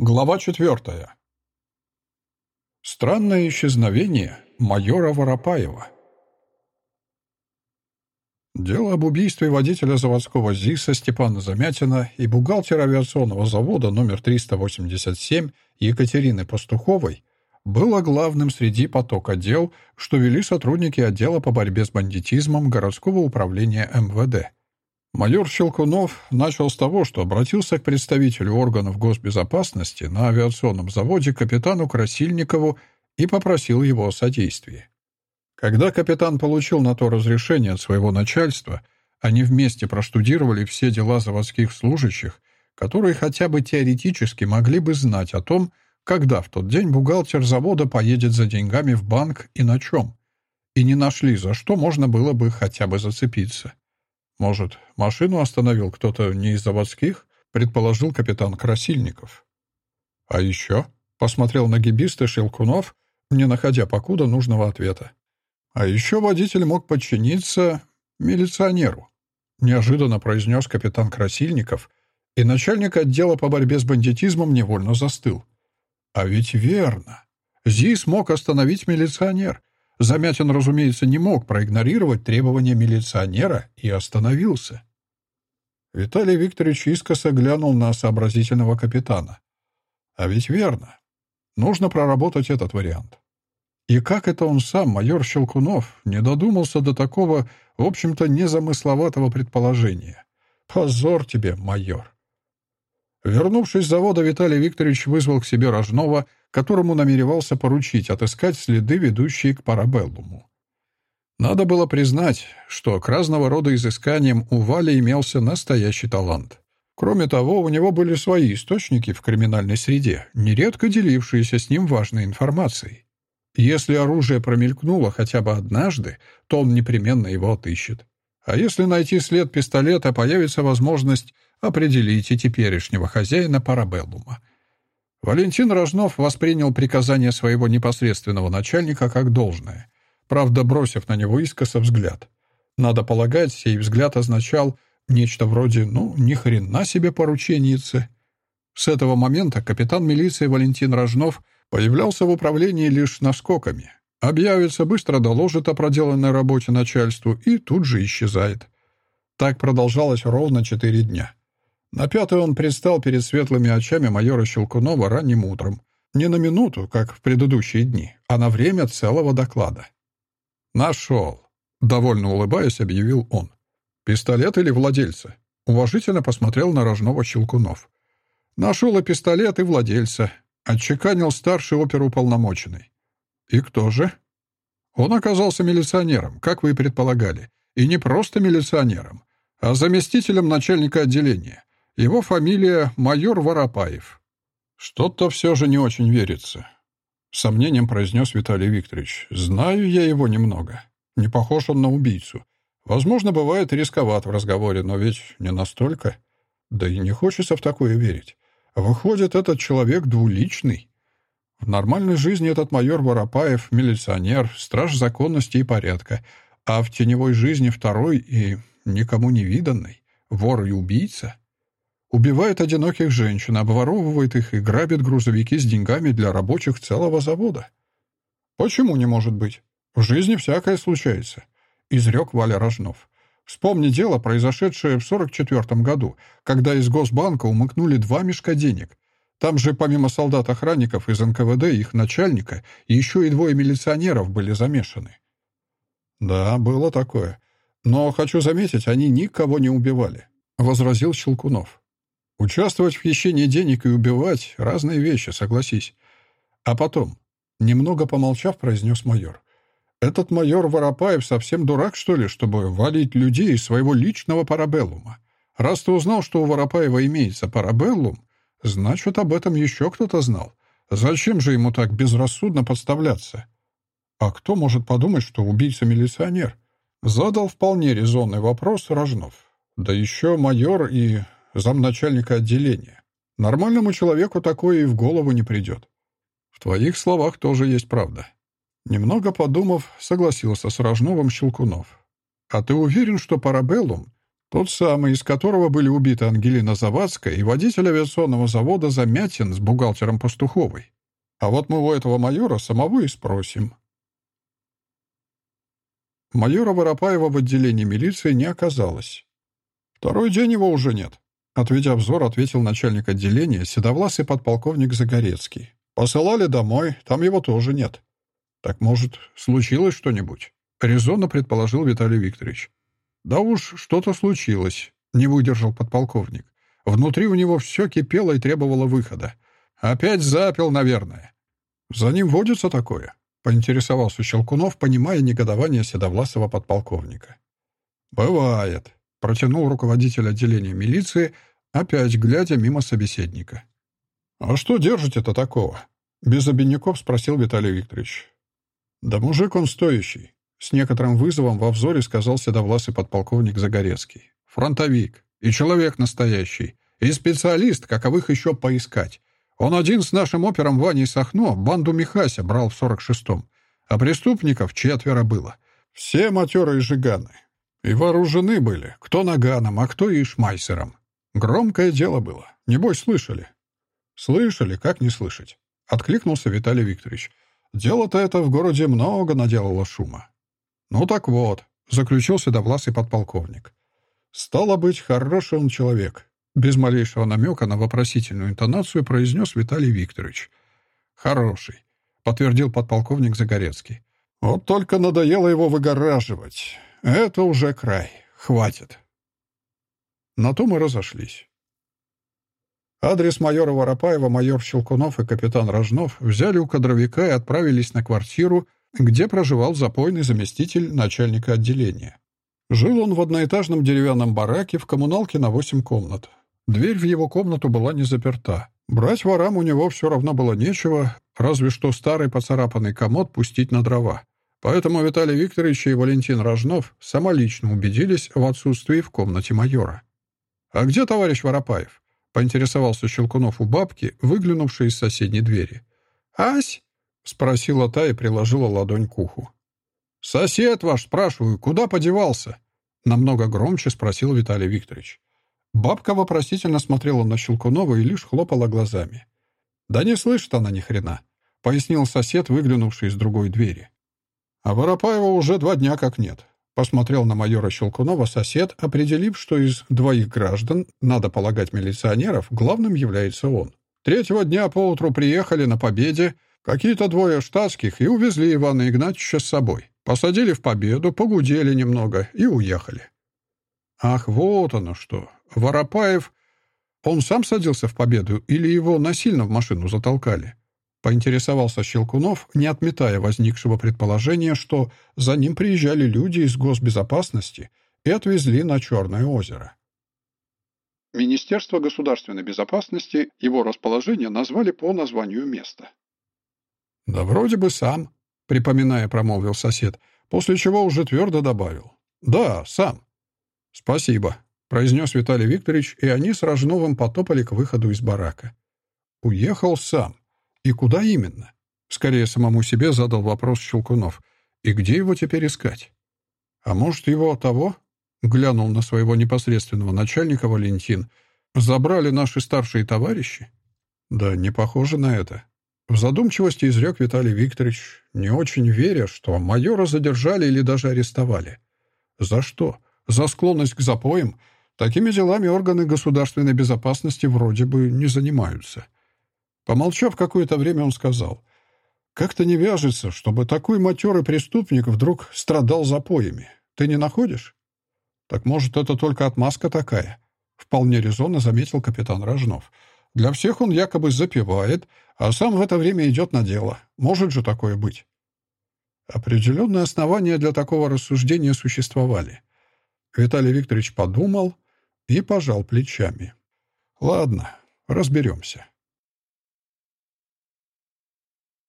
Глава четвертая. Странное исчезновение майора Воропаева. Дело об убийстве водителя заводского ЗИСа Степана Замятина и бухгалтера авиационного завода номер 387 Екатерины Пастуховой было главным среди потока дел, что вели сотрудники отдела по борьбе с бандитизмом городского управления МВД. Майор Щелкунов начал с того, что обратился к представителю органов госбезопасности на авиационном заводе капитану Красильникову и попросил его о содействии. Когда капитан получил на то разрешение от своего начальства, они вместе проштудировали все дела заводских служащих, которые хотя бы теоретически могли бы знать о том, когда в тот день бухгалтер завода поедет за деньгами в банк и на чем, и не нашли, за что можно было бы хотя бы зацепиться. Может, машину остановил кто-то не из заводских? Предположил капитан Красильников. А еще? Посмотрел на гибиста Шелкунов, не находя покуда нужного ответа. А еще водитель мог подчиниться милиционеру. Неожиданно произнес капитан Красильников, и начальник отдела по борьбе с бандитизмом невольно застыл. А ведь верно. ЗИС мог остановить милиционер — Замятин, разумеется, не мог проигнорировать требования милиционера и остановился. Виталий Викторович искоса глянул на сообразительного капитана. А ведь верно. Нужно проработать этот вариант. И как это он сам, майор Щелкунов, не додумался до такого, в общем-то, незамысловатого предположения? Позор тебе, майор. Вернувшись с завода, Виталий Викторович вызвал к себе Рожнова, которому намеревался поручить отыскать следы, ведущие к парабеллуму. Надо было признать, что к разного рода изысканиям у Вали имелся настоящий талант. Кроме того, у него были свои источники в криминальной среде, нередко делившиеся с ним важной информацией. Если оружие промелькнуло хотя бы однажды, то он непременно его отыщет. А если найти след пистолета, появится возможность определить и теперешнего хозяина парабеллума — Валентин Рожнов воспринял приказание своего непосредственного начальника как должное, правда, бросив на него искоса взгляд. Надо полагать, сей взгляд означал нечто вроде «ну, ни хрена себе порученицы». С этого момента капитан милиции Валентин Рожнов появлялся в управлении лишь наскоками. Объявится, быстро доложит о проделанной работе начальству и тут же исчезает. Так продолжалось ровно четыре дня. На пятый он предстал перед светлыми очами майора Щелкунова ранним утром. Не на минуту, как в предыдущие дни, а на время целого доклада. «Нашел!» — довольно улыбаясь, объявил он. «Пистолет или владельца?» Уважительно посмотрел на Рожного Щелкунов. «Нашел и пистолет, и владельца», — отчеканил старший оперуполномоченный. «И кто же?» «Он оказался милиционером, как вы и предполагали. И не просто милиционером, а заместителем начальника отделения. Его фамилия майор Воропаев. Что-то все же не очень верится. Сомнением произнес Виталий Викторович. Знаю я его немного. Не похож он на убийцу. Возможно, бывает рисковат в разговоре, но ведь не настолько. Да и не хочется в такое верить. Выходит, этот человек двуличный. В нормальной жизни этот майор Воропаев — милиционер, страж законности и порядка, а в теневой жизни второй и никому не виданный, вор и убийца — Убивает одиноких женщин, обворовывает их и грабит грузовики с деньгами для рабочих целого завода. Почему не может быть? В жизни всякое случается, изрек Валя Рожнов. Вспомни дело, произошедшее в 44 году, когда из Госбанка умыкнули два мешка денег. Там же помимо солдат-охранников из НКВД и их начальника, еще и двое милиционеров были замешаны. Да, было такое. Но, хочу заметить, они никого не убивали, — возразил Щелкунов. Участвовать в хищении денег и убивать — разные вещи, согласись. А потом, немного помолчав, произнес майор. Этот майор Воропаев совсем дурак, что ли, чтобы валить людей из своего личного парабеллума? Раз ты узнал, что у Воропаева имеется парабеллум, значит, об этом еще кто-то знал. Зачем же ему так безрассудно подставляться? А кто может подумать, что убийца милиционер? Задал вполне резонный вопрос Рожнов. Да еще майор и замначальника отделения. Нормальному человеку такое и в голову не придет. В твоих словах тоже есть правда. Немного подумав, согласился с Рожновым Щелкунов. А ты уверен, что парабеллум Тот самый, из которого были убиты Ангелина Завадская и водитель авиационного завода Замятин с бухгалтером Пастуховой. А вот мы у этого майора самого и спросим. Майора Воропаева в отделении милиции не оказалось. Второй день его уже нет. Отведя взор, ответил начальник отделения, седовласый подполковник Загорецкий. «Посылали домой, там его тоже нет». «Так, может, случилось что-нибудь?» — резонно предположил Виталий Викторович. «Да уж, что-то случилось», — не выдержал подполковник. Внутри у него все кипело и требовало выхода. «Опять запил, наверное». «За ним водится такое?» — поинтересовался Щелкунов, понимая негодование седовласого подполковника. «Бывает», Протянул руководитель отделения милиции, опять глядя мимо собеседника. «А что держите-то такого?» Без обиняков спросил Виталий Викторович. «Да мужик он стоящий», — с некоторым вызовом во взоре сказал седовласый подполковник Загорецкий. «Фронтовик. И человек настоящий. И специалист, каковых еще поискать. Он один с нашим опером Ваней Сахно банду Михася брал в сорок шестом, а преступников четверо было. Все матерые жиганы. И вооружены были, кто наганом, а кто и шмайсером. Громкое дело было. Небось, слышали? Слышали, как не слышать? Откликнулся Виталий Викторович. Дело-то это в городе много наделало шума. Ну так вот, заключил седовласый подполковник. Стало быть, хороший он человек. Без малейшего намека на вопросительную интонацию произнес Виталий Викторович. «Хороший», — подтвердил подполковник Загорецкий. «Вот только надоело его выгораживать. Это уже край. Хватит. На то мы разошлись. Адрес майора Воропаева, майор Щелкунов и капитан Рожнов взяли у кадровика и отправились на квартиру, где проживал запойный заместитель начальника отделения. Жил он в одноэтажном деревянном бараке в коммуналке на восемь комнат. Дверь в его комнату была не заперта. Брать ворам у него все равно было нечего, разве что старый поцарапанный комод пустить на дрова. Поэтому Виталий Викторович и Валентин Рожнов самолично убедились в отсутствии в комнате майора. «А где товарищ Воропаев?» — поинтересовался Щелкунов у бабки, выглянувшей из соседней двери. «Ась?» — спросила та и приложила ладонь к уху. «Сосед ваш, спрашиваю, куда подевался?» — намного громче спросил Виталий Викторович. Бабка вопросительно смотрела на Щелкунова и лишь хлопала глазами. «Да не слышит она ни хрена», — пояснил сосед, выглянувший из другой двери. А Воропаева уже два дня как нет. Посмотрел на майора Щелкунова сосед, определив, что из двоих граждан, надо полагать милиционеров, главным является он. Третьего дня поутру приехали на Победе какие-то двое штатских и увезли Ивана Игнатьевича с собой. Посадили в Победу, погудели немного и уехали. Ах, вот оно что. Воропаев... Он сам садился в Победу или его насильно в машину затолкали? Поинтересовался Щелкунов, не отметая возникшего предположения, что за ним приезжали люди из госбезопасности и отвезли на Черное озеро. Министерство государственной безопасности его расположение назвали по названию места. «Да вроде бы сам», — припоминая, промолвил сосед, после чего уже твердо добавил. «Да, сам». «Спасибо», — произнес Виталий Викторович, и они с Рожновым потопали к выходу из барака. «Уехал сам. И куда именно? Скорее самому себе задал вопрос Щелкунов. И где его теперь искать? А может, его того? Глянул на своего непосредственного начальника Валентин. Забрали наши старшие товарищи? Да не похоже на это. В задумчивости изрек Виталий Викторович, не очень веря, что майора задержали или даже арестовали. За что? За склонность к запоям? Такими делами органы государственной безопасности вроде бы не занимаются. Помолчав какое-то время, он сказал, «Как-то не вяжется, чтобы такой матерый преступник вдруг страдал запоями. Ты не находишь?» «Так, может, это только отмазка такая?» Вполне резонно заметил капитан Рожнов. «Для всех он якобы запивает, а сам в это время идет на дело. Может же такое быть?» Определенные основания для такого рассуждения существовали. Виталий Викторович подумал и пожал плечами. «Ладно, разберемся».